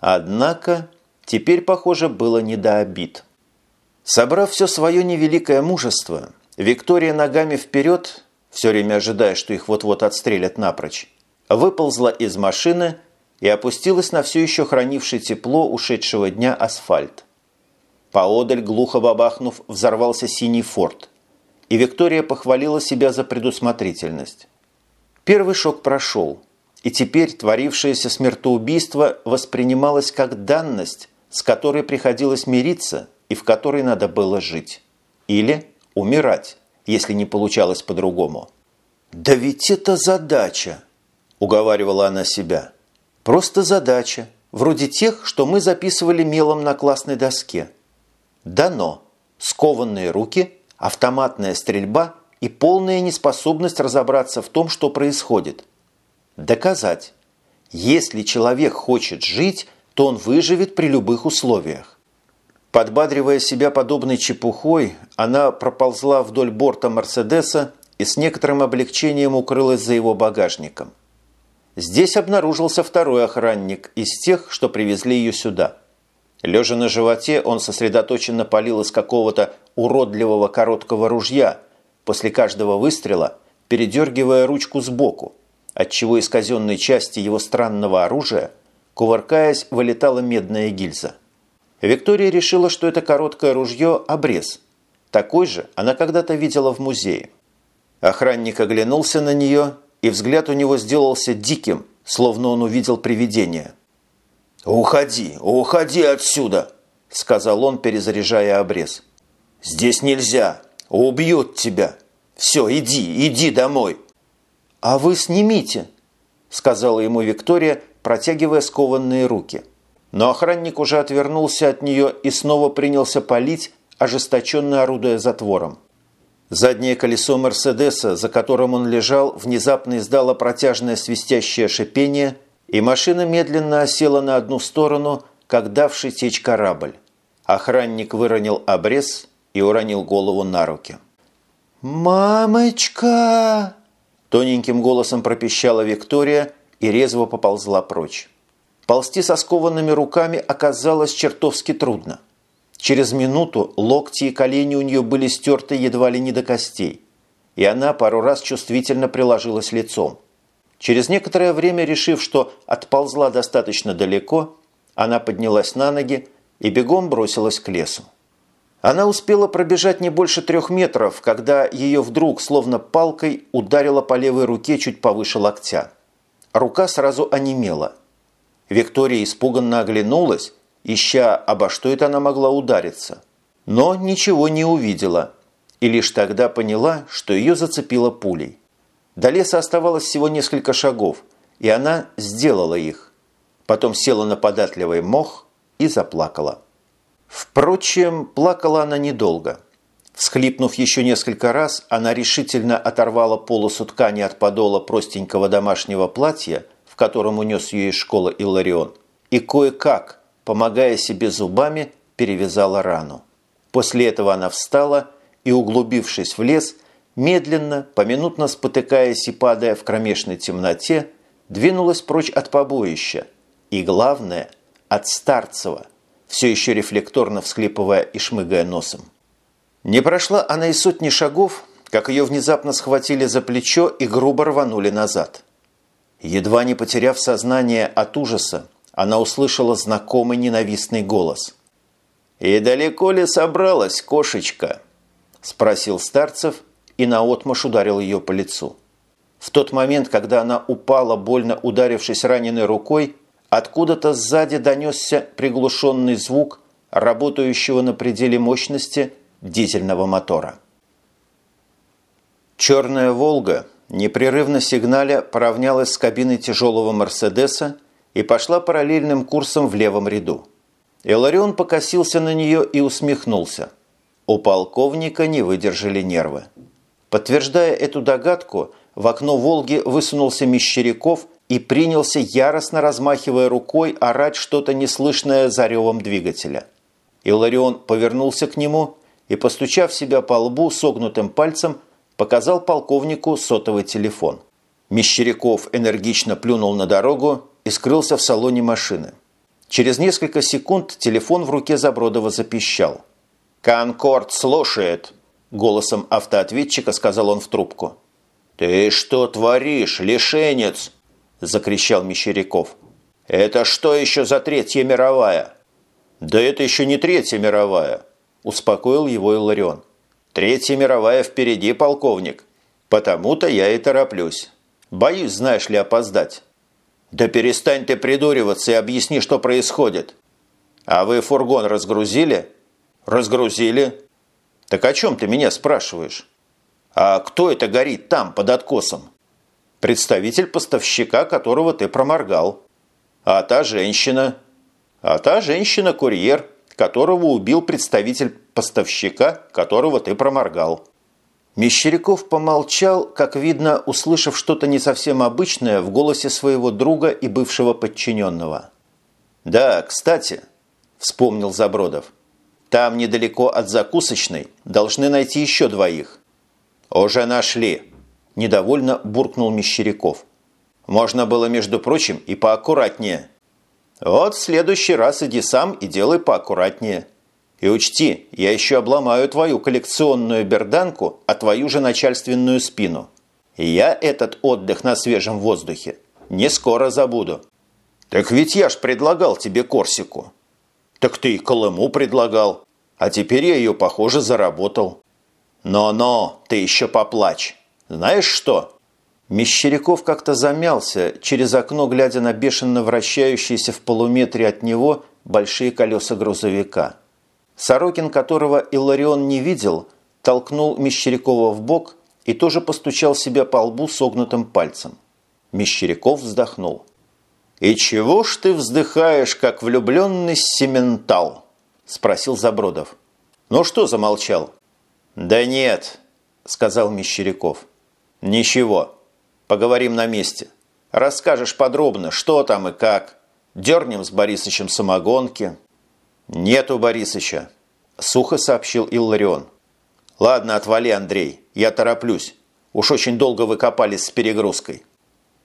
Однако теперь, похоже, было не до обид. Собрав все свое невеликое мужество, Виктория ногами вперед, все время ожидая, что их вот-вот отстрелят напрочь, выползла из машины и опустилась на все еще хранивший тепло ушедшего дня асфальт. Поодаль, глухо бабахнув, взорвался синий форт, и Виктория похвалила себя за предусмотрительность. Первый шок прошел, и теперь творившееся смертоубийство воспринималось как данность, с которой приходилось мириться и в которой надо было жить. Или умирать, если не получалось по-другому. «Да ведь это задача!» – уговаривала она себя. «Просто задача, вроде тех, что мы записывали мелом на классной доске. Дано. Скованные руки, автоматная стрельба и полная неспособность разобраться в том, что происходит. Доказать. Если человек хочет жить, то он выживет при любых условиях. Подбадривая себя подобной чепухой, она проползла вдоль борта Мерседеса и с некоторым облегчением укрылась за его багажником. Здесь обнаружился второй охранник из тех, что привезли ее сюда. Лежа на животе, он сосредоточенно палил из какого-то уродливого короткого ружья, после каждого выстрела передергивая ручку сбоку, отчего из казенной части его странного оружия, кувыркаясь, вылетала медная гильза. Виктория решила, что это короткое ружье – обрез. Такой же она когда-то видела в музее. Охранник оглянулся на нее, и взгляд у него сделался диким, словно он увидел привидение. «Уходи, уходи отсюда!» – сказал он, перезаряжая обрез. «Здесь нельзя! Убьют тебя! Все, иди, иди домой!» «А вы снимите!» – сказала ему Виктория, протягивая скованные руки – но охранник уже отвернулся от нее и снова принялся палить, ожесточенно орудуя затвором. Заднее колесо Мерседеса, за которым он лежал, внезапно издало протяжное свистящее шипение, и машина медленно осела на одну сторону, как давший течь корабль. Охранник выронил обрез и уронил голову на руки. «Мамочка!» Тоненьким голосом пропищала Виктория и резво поползла прочь. Ползти со скованными руками оказалось чертовски трудно. Через минуту локти и колени у нее были стерты едва ли не до костей, и она пару раз чувствительно приложилась лицом. Через некоторое время, решив, что отползла достаточно далеко, она поднялась на ноги и бегом бросилась к лесу. Она успела пробежать не больше трех метров, когда ее вдруг, словно палкой, ударила по левой руке чуть повыше локтя. Рука сразу онемела – Виктория испуганно оглянулась, ища, обо что это она могла удариться. Но ничего не увидела и лишь тогда поняла, что ее зацепило пулей. До леса оставалось всего несколько шагов, и она сделала их. Потом села на податливый мох и заплакала. Впрочем, плакала она недолго. Всхлипнув еще несколько раз, она решительно оторвала полосу ткани от подола простенького домашнего платья – в котором унес ее из школы Илларион, и кое-как, помогая себе зубами, перевязала рану. После этого она встала и, углубившись в лес, медленно, поминутно спотыкаясь и падая в кромешной темноте, двинулась прочь от побоища и, главное, от Старцева, все еще рефлекторно всхлипывая и шмыгая носом. Не прошла она и сотни шагов, как ее внезапно схватили за плечо и грубо рванули назад. Едва не потеряв сознание от ужаса, она услышала знакомый ненавистный голос. «И далеко ли собралась кошечка?» – спросил Старцев и наотмашь ударил ее по лицу. В тот момент, когда она упала, больно ударившись раненой рукой, откуда-то сзади донесся приглушенный звук работающего на пределе мощности дизельного мотора. «Черная Волга» непрерывно сигналя поравнялась с кабиной тяжелого «Мерседеса» и пошла параллельным курсом в левом ряду. Иларион покосился на нее и усмехнулся. У полковника не выдержали нервы. Подтверждая эту догадку, в окно «Волги» высунулся Мещеряков и принялся, яростно размахивая рукой, орать что-то неслышное за ревом двигателя. Иларион повернулся к нему и, постучав себя по лбу согнутым пальцем, показал полковнику сотовый телефон. Мещеряков энергично плюнул на дорогу и скрылся в салоне машины. Через несколько секунд телефон в руке Забродова запищал. «Конкорд слушает!» – голосом автоответчика сказал он в трубку. «Ты что творишь, лишенец?» – закричал Мещеряков. «Это что еще за Третья мировая?» «Да это еще не Третья мировая», – успокоил его Иларион. «Третья мировая впереди, полковник. Потому-то я и тороплюсь. Боюсь, знаешь ли, опоздать». «Да перестань ты придуриваться и объясни, что происходит». «А вы фургон разгрузили?» «Разгрузили». «Так о чем ты меня спрашиваешь?» «А кто это горит там, под откосом?» «Представитель поставщика, которого ты проморгал». «А та женщина?» «А та женщина – курьер, которого убил представитель поставщика, которого ты проморгал». Мещеряков помолчал, как видно, услышав что-то не совсем обычное в голосе своего друга и бывшего подчиненного. «Да, кстати», – вспомнил Забродов, – «там недалеко от закусочной должны найти еще двоих». «Уже нашли», – недовольно буркнул Мещеряков. «Можно было, между прочим, и поаккуратнее». «Вот в следующий раз иди сам и делай поаккуратнее». И учти, я еще обломаю твою коллекционную берданку, а твою же начальственную спину. И я этот отдых на свежем воздухе не скоро забуду. Так ведь я ж предлагал тебе Корсику. Так ты и Колыму предлагал. А теперь я ее, похоже, заработал. Но-но, ты еще поплачь. Знаешь что? Мещеряков как-то замялся, через окно глядя на бешено вращающиеся в полуметре от него большие колеса грузовика. Сорокин, которого Илларион не видел, толкнул Мещерякова в бок и тоже постучал себя по лбу согнутым пальцем. Мещеряков вздохнул. «И чего ж ты вздыхаешь, как влюбленный сементал?» – спросил Забродов. «Ну что замолчал?» «Да нет», – сказал Мещеряков. «Ничего. Поговорим на месте. Расскажешь подробно, что там и как. Дернем с Борисычем самогонки, «Нету Борисыча», – сухо сообщил Илларион. «Ладно, отвали, Андрей, я тороплюсь. Уж очень долго вы копались с перегрузкой».